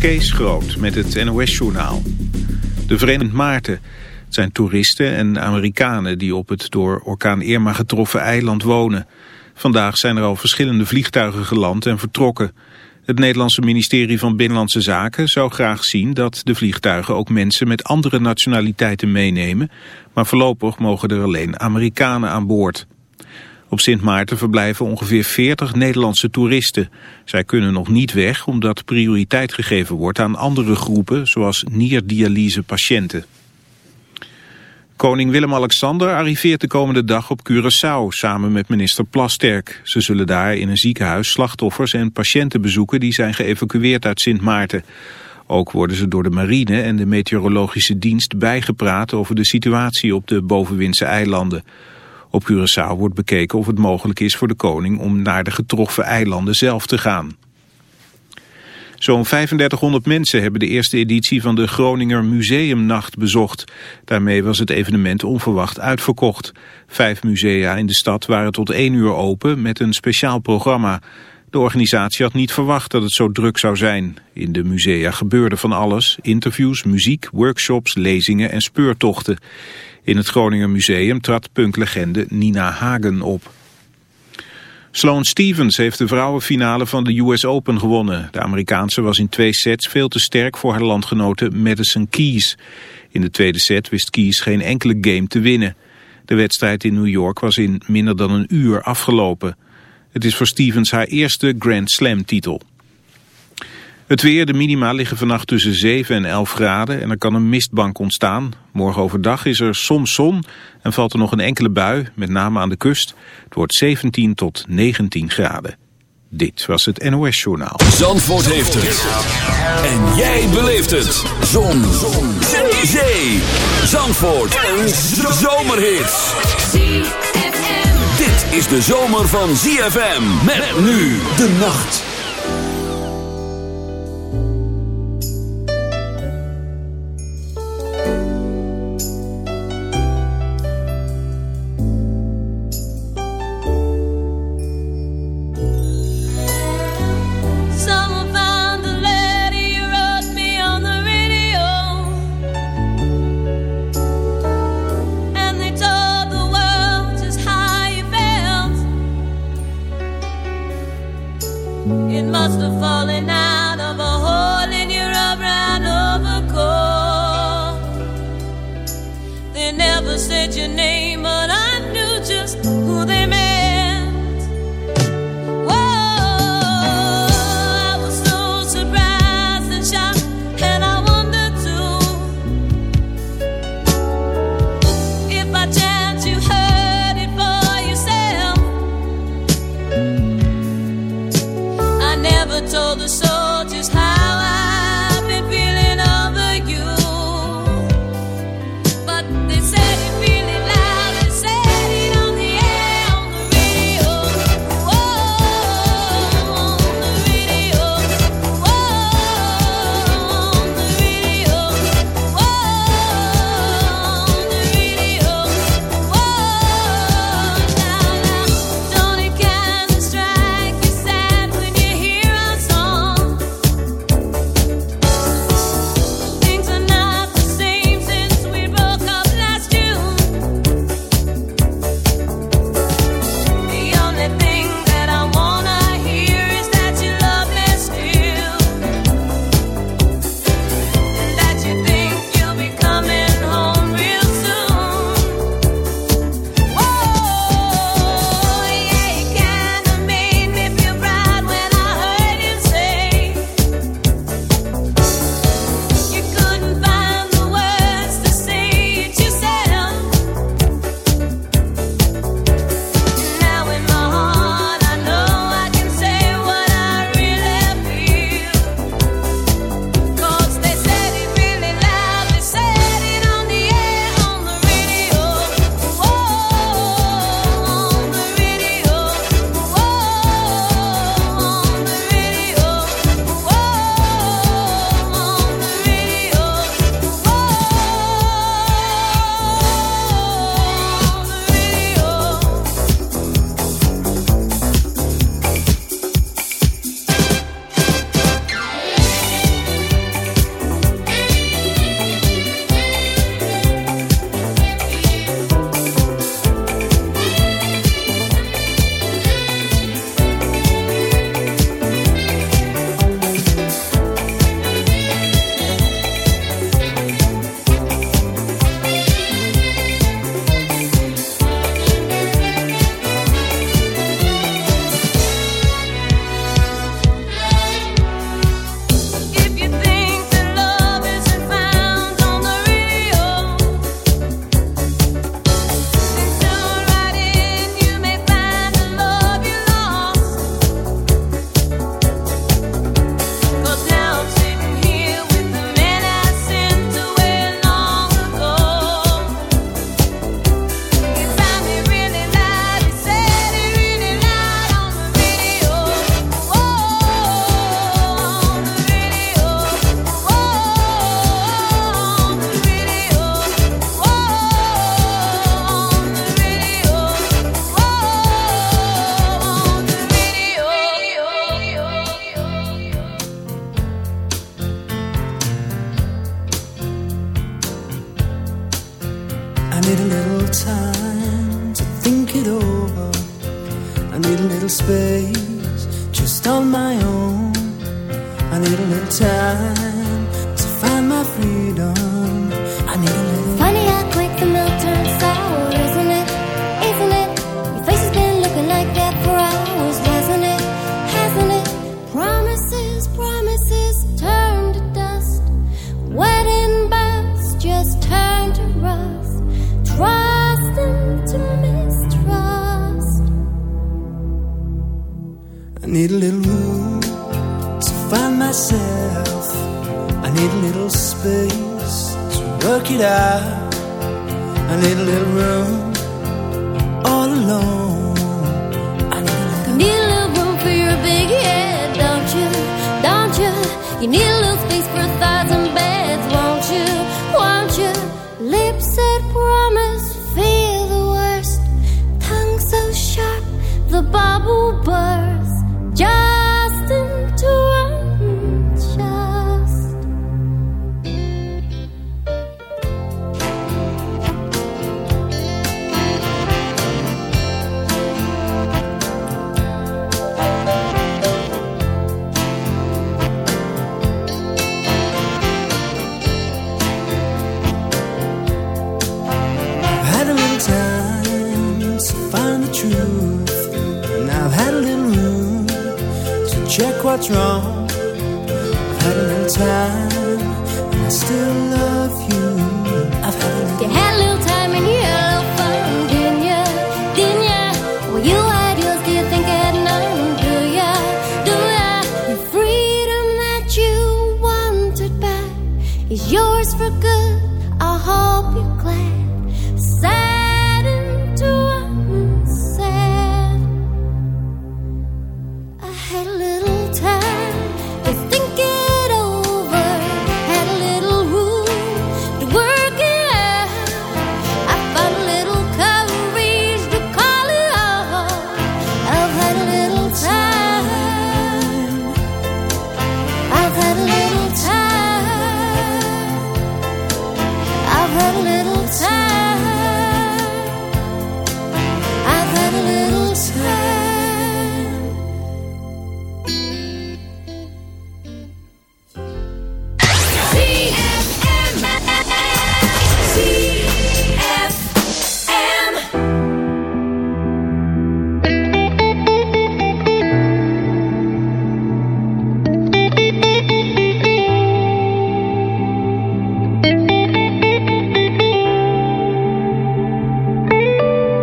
Kees Groot met het NOS-journaal. De Verenigde Maarten. Het zijn toeristen en Amerikanen die op het door orkaan Irma getroffen eiland wonen. Vandaag zijn er al verschillende vliegtuigen geland en vertrokken. Het Nederlandse ministerie van Binnenlandse Zaken zou graag zien dat de vliegtuigen ook mensen met andere nationaliteiten meenemen. Maar voorlopig mogen er alleen Amerikanen aan boord. Op Sint Maarten verblijven ongeveer 40 Nederlandse toeristen. Zij kunnen nog niet weg omdat prioriteit gegeven wordt aan andere groepen zoals nierdialyse patiënten. Koning Willem-Alexander arriveert de komende dag op Curaçao samen met minister Plasterk. Ze zullen daar in een ziekenhuis slachtoffers en patiënten bezoeken die zijn geëvacueerd uit Sint Maarten. Ook worden ze door de marine en de meteorologische dienst bijgepraat over de situatie op de bovenwindse eilanden. Op Curaçao wordt bekeken of het mogelijk is voor de koning om naar de getroffen eilanden zelf te gaan. Zo'n 3500 mensen hebben de eerste editie van de Groninger Museumnacht bezocht. Daarmee was het evenement onverwacht uitverkocht. Vijf musea in de stad waren tot één uur open met een speciaal programma. De organisatie had niet verwacht dat het zo druk zou zijn. In de musea gebeurde van alles. Interviews, muziek, workshops, lezingen en speurtochten. In het Groninger Museum trad punklegende Nina Hagen op. Sloane Stevens heeft de vrouwenfinale van de US Open gewonnen. De Amerikaanse was in twee sets veel te sterk voor haar landgenote Madison Keys. In de tweede set wist Keys geen enkele game te winnen. De wedstrijd in New York was in minder dan een uur afgelopen. Het is voor Stevens haar eerste Grand Slam titel. Het weer, de minima liggen vannacht tussen 7 en 11 graden en er kan een mistbank ontstaan. Morgen overdag is er soms zon en valt er nog een enkele bui, met name aan de kust. Het wordt 17 tot 19 graden. Dit was het NOS Journaal. Zandvoort heeft het. En jij beleeft het. Zon. zon. Zee. Zandvoort. Een zomerhit. Dit is de zomer van ZFM. Met nu de nacht.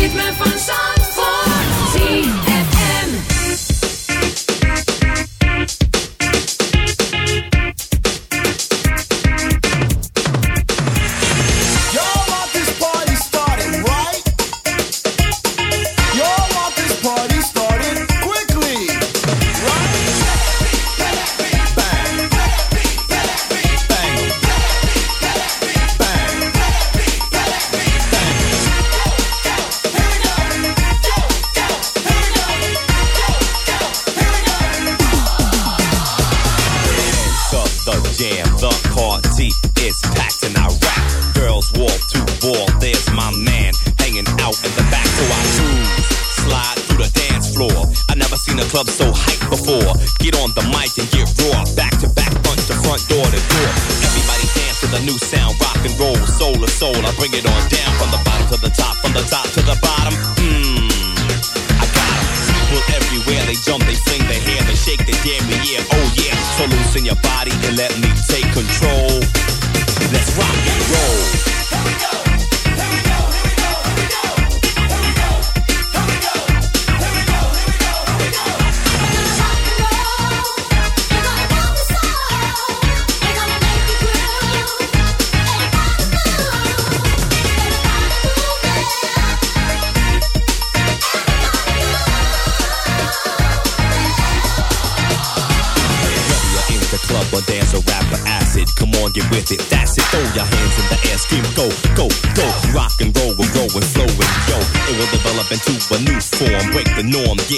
ritme van zand.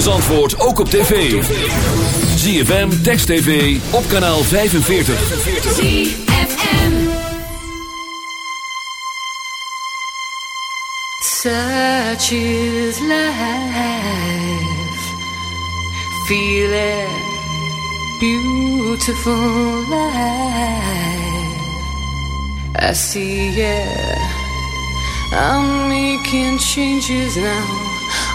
Zandvoort ook op tv. ZFM, Text TV, op kanaal 45. ZFM Such is life. Feel it. Beautiful life. I see it. I'm making changes now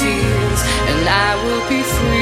and I will be free.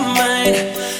My mind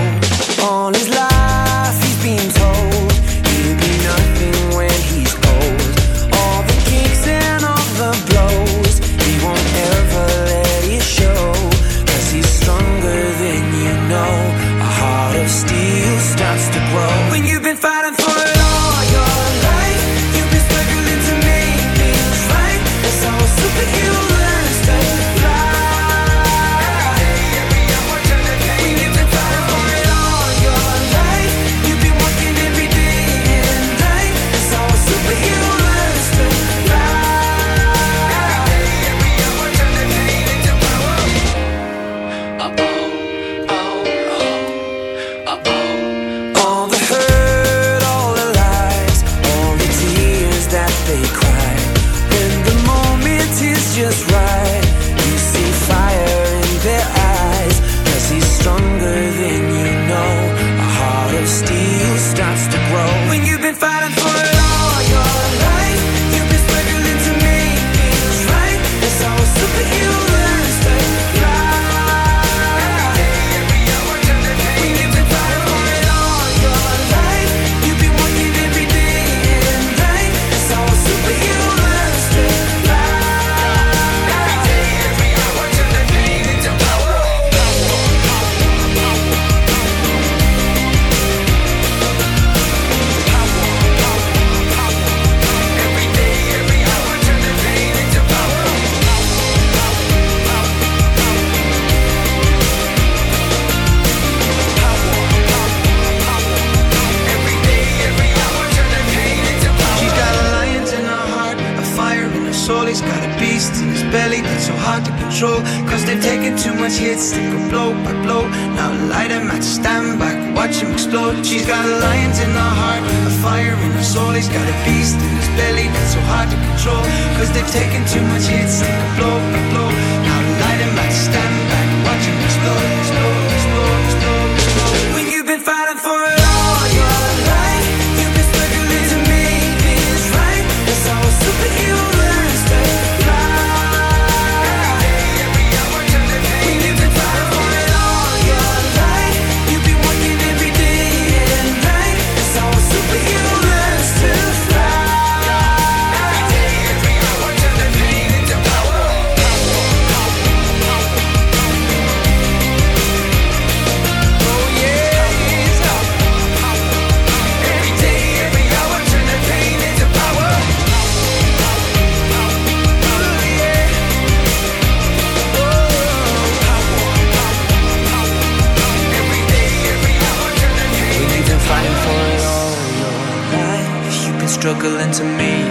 to me.